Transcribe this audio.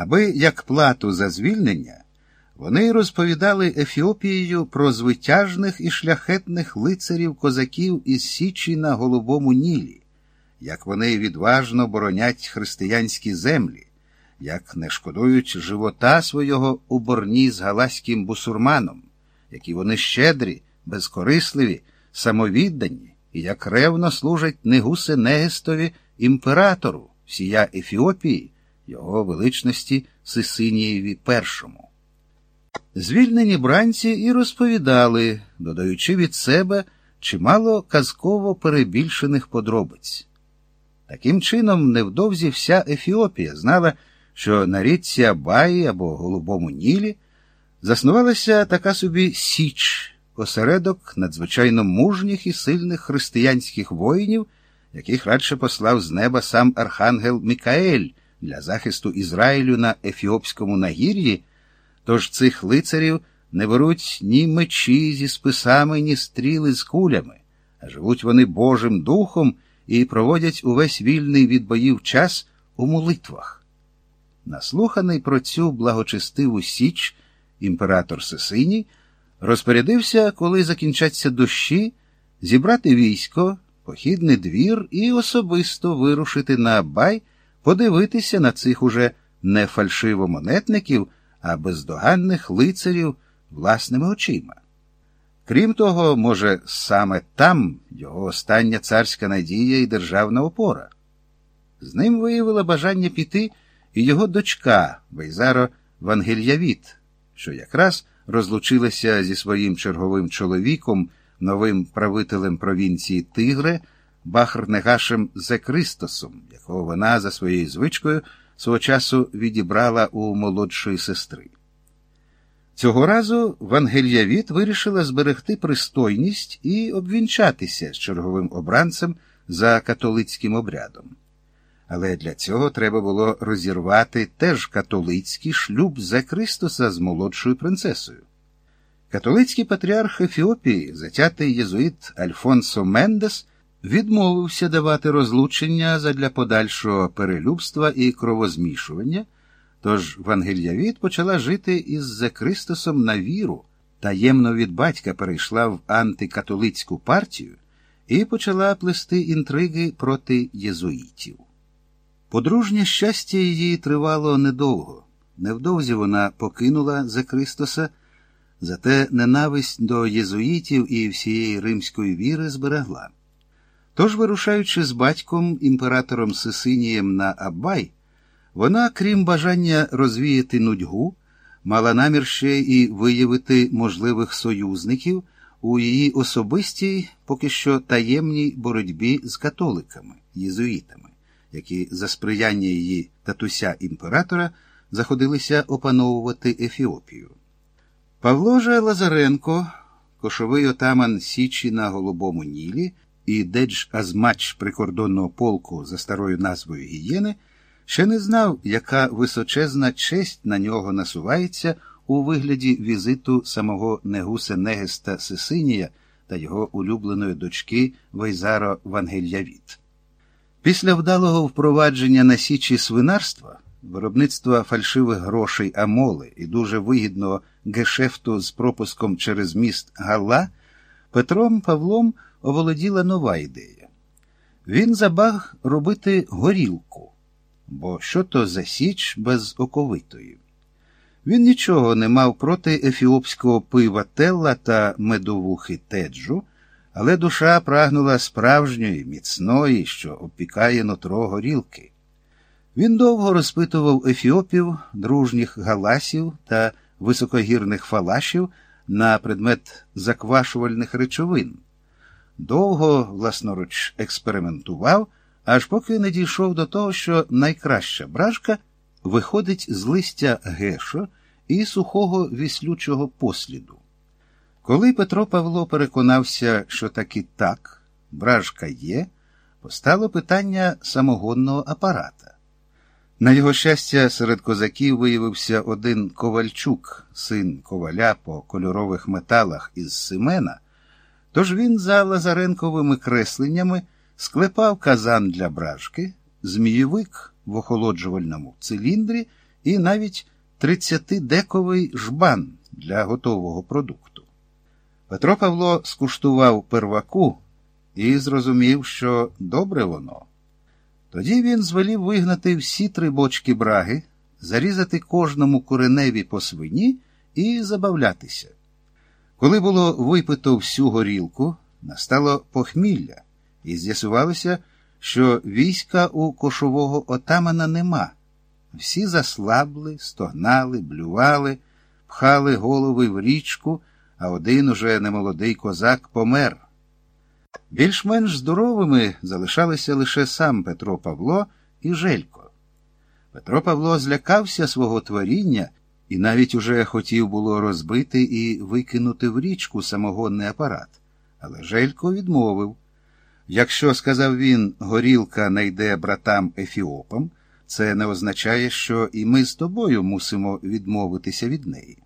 Аби як плату за звільнення, вони розповідали Ефіопією про звитяжних і шляхетних лицарів козаків із Січі на Голубому Нілі, як вони відважно боронять християнські землі, як не шкодують живота свого у борні з галаським бусурманом, які вони щедрі, безкорисливі, самовіддані і як ревно служать Негусе Негестові імператору всія Ефіопії, його величності Сисинієві першому. Звільнені бранці і розповідали, додаючи від себе чимало казково перебільшених подробиць. Таким чином, невдовзі вся Ефіопія знала, що на річці Абаї або Голубому Нілі заснувалася така собі Січ, осередок надзвичайно мужніх і сильних християнських воїнів, яких радше послав з неба сам архангел Мікаель для захисту Ізраїлю на Ефіопському нагір'ї. Тож цих лицарів не беруть ні мечі зі списами, ні стріли з кулями, а живуть вони Божим Духом і проводять увесь вільний від боїв час у молитвах. Наслуханий про цю благочестиву Січ імператор Сесиній розпорядився, коли закінчаться дощі, зібрати військо, похідний двір і особисто вирушити на Абай, подивитися на цих уже не фальшивомонетників, а бездоганних лицарів власними очима. Крім того, може, саме там його остання царська надія і державна опора. З ним виявила бажання піти і його дочка Вейзаро Вангельявіт, що якраз розлучилася зі своїм черговим чоловіком, новим правителем провінції Тигре, Бахрнегашем Зекристосом, якого вона за своєю звичкою свого часу відібрала у молодшої сестри. Цього разу Вангельявіт вирішила зберегти пристойність і обвінчатися з черговим обранцем за католицьким обрядом. Але для цього треба було розірвати теж католицький шлюб за Кристоса з молодшою принцесою. Католицький патріарх Ефіопії, затятий єзуїт Альфонсо Мендес, відмовився давати розлучення задля подальшого перелюбства і кровозмішування, тож Вангельявіт почала жити із Зекристосом на віру, таємно від батька перейшла в антикатолицьку партію і почала плести інтриги проти єзуїтів. Подружнє щастя її тривало недовго. Невдовзі вона покинула Зекристоса, зате ненависть до єзуїтів і всієї римської віри зберегла. Тож, вирушаючи з батьком імператором Сисинієм на Аббай, вона, крім бажання розвіяти нудьгу, мала намір ще і виявити можливих союзників у її особистій, поки що таємній боротьбі з католиками, єзуїтами, які за сприяння її татуся імператора заходилися опановувати Ефіопію. Павло же Лазаренко, кошовий отаман Січі на Голубому Нілі і Дедж Азмач прикордонного полку за старою назвою Гієни, ще не знав, яка височезна честь на нього насувається у вигляді візиту самого Негуса Негеста Сесинія та його улюбленої дочки Вейзаро Вангельявіт. Після вдалого впровадження на січі свинарства, виробництва фальшивих грошей Амоли і дуже вигідного гешефту з пропуском через міст Галла, Петром Павлом оволоділа нова ідея. Він забаг робити горілку, бо що то за січ без оковитої. Він нічого не мав проти ефіопського пива Телла та медовухи теджу, але душа прагнула справжньої, міцної, що опікає нутро горілки. Він довго розпитував ефіопів, дружніх галасів та високогірних фалашів на предмет заквашувальних речовин. Довго, власноруч, експериментував, аж поки не дійшов до того, що найкраща бражка виходить з листя гешо і сухого віслючого посліду. Коли Петро Павло переконався, що таки так, бражка є, постало питання самогонного апарата. На його щастя, серед козаків виявився один Ковальчук, син коваля по кольорових металах із Семена, тож він за Лазаренковими кресленнями склепав казан для бражки, змієвик в охолоджувальному циліндрі і навіть 30-дековий жбан для готового продукту. Петро Павло скуштував перваку і зрозумів, що добре воно. Тоді він звелів вигнати всі три бочки браги, зарізати кожному кореневі по свині і забавлятися. Коли було випито всю горілку, настало похмілля, і з'ясувалося, що війська у кошового отамана нема. Всі заслабли, стогнали, блювали, пхали голови в річку, а один уже немолодий козак помер. Більш-менш здоровими залишалися лише сам Петро Павло і Желько. Петро Павло злякався свого творіння і навіть уже хотів було розбити і викинути в річку самогонний апарат. Але Желько відмовив. Якщо, сказав він, горілка найде братам Ефіопам, це не означає, що і ми з тобою мусимо відмовитися від неї.